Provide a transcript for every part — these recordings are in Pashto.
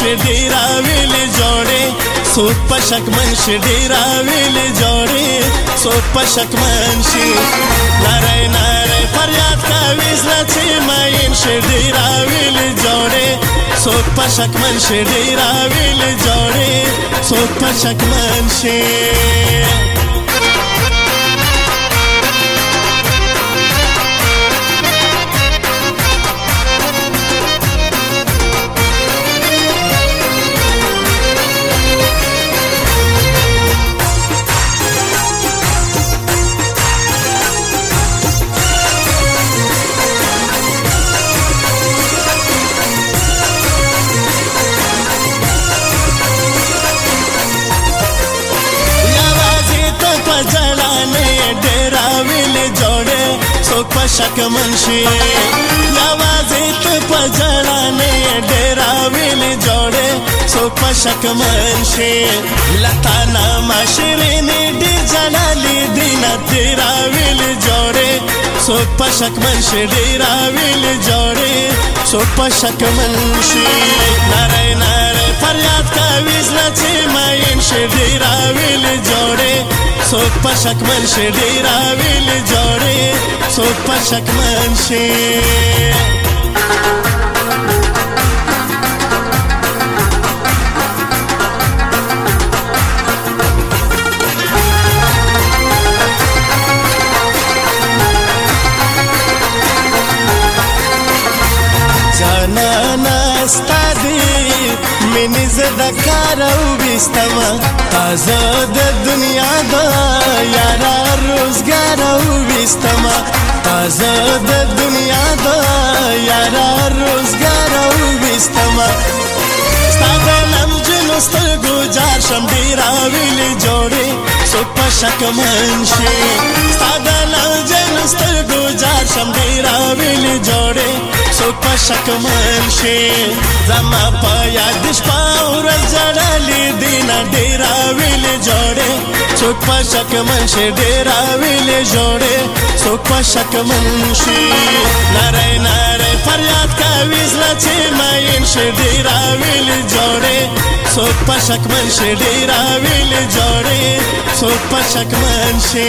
شې ډیر ویلې جوړې څوک په شک من شې ډیر ویلې جوړې څوک په شک من شې لارې نارې فریاد کوي زړه چې مې شې ډیر ویلې جوړې څوک په شک من شې ډیر ویلې جوړې څوک په شک من شې पजळाने डेराविल जोडे सोप शक म्हणशी आवाजेत पजळाने डेराविल जोडे सोप शक म्हणशी लताना माशिरीने डिजणाली दिना तेराविल जोडे सोप शक म्हणशी डेराविल जोडे सोप शक म्हणशी नारायण नाराय फर्याद का विजनाची माईन शिडिराविल जोडे څوک په شکمن شي ډیر ویل جوړې څوک په شکمن شي مینې زه د کار او بستما تازه د دنیا دا یارا روزګار او بستما تازه د دنیا دا یارا روزګار او بستما ستاسو لم جنو ستګو جار شم ډیرا ویلې جوړې سو پشک منشي ستاسو لم جنو ستګو جار شم ډیرا ویلې جوړې څوک په شک مل شي زما په یاد شپه ورځ جړلې دینه ډیر ویل جوړې څوک په شک مل شي ډیر ویل جوړې څوک په شک مل شي نارای نارای فریاد کوي زړه چې ماین شي ډیر ویل جوړې څوک په شک مل شي ډیر ویل جوړې څوک په شک مل شي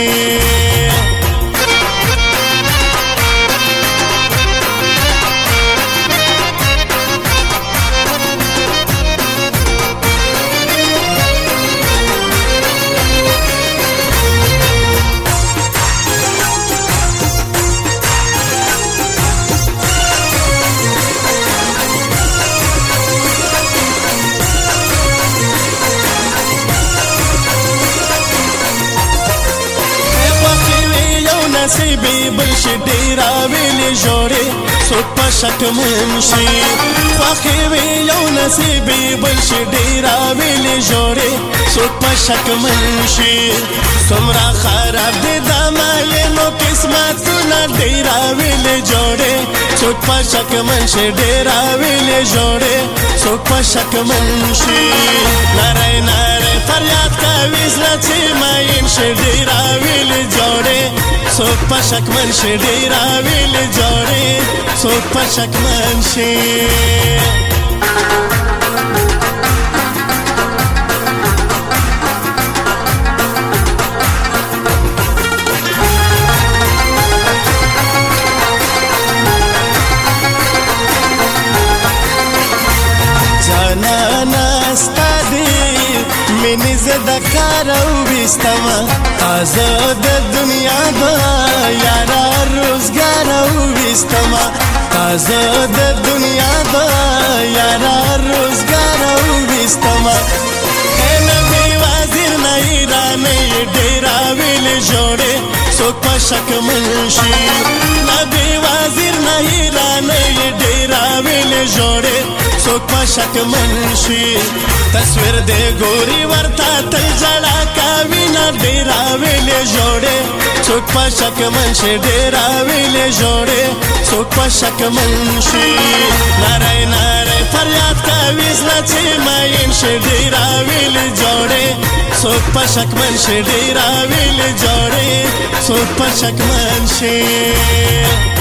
داسې بې بل شي ډېرا ویلې جوړې څوک په شک موم شي خوښې وې یو نصیب بل شي ډېرا ویلې جوړې څوک په شک موم شي څومره خراب دې دا مالې نو قسمتونه ډېرا ویلې جوړې څوک په شک من شي ډېرا ویلې جوړې څوک په شک من شي نری نری فریاد کوي زړه چې ماین شي ډېرا ویلې جوړې څوک په شکمن شي ډیر ویل جوړې څوک په شکمن شي جانا نستا دی منی زدکارو خيستا وا تازه د دنیا دا یارا روزګار او وستا ما تازه د دنیا دا یارا روزګار او وستا ما انا می وزیر نه ایران ډیرا ویل جوړه څوک په شک منشي نبی وزیر نه ایران جوړې څوک په شک منشي تصویر دې ګوري ورته تل جړا کاوی نه ډیرا ویلې جوړې څوک په شک منشي ډیرا ویلې جوړې څوک په شک منشي نارای نارای فریاد کوي زړه چې مایم شي ډیرا ویلې جوړې څوک په شک منشي ډیرا ویلې جوړې څوک په شک منشي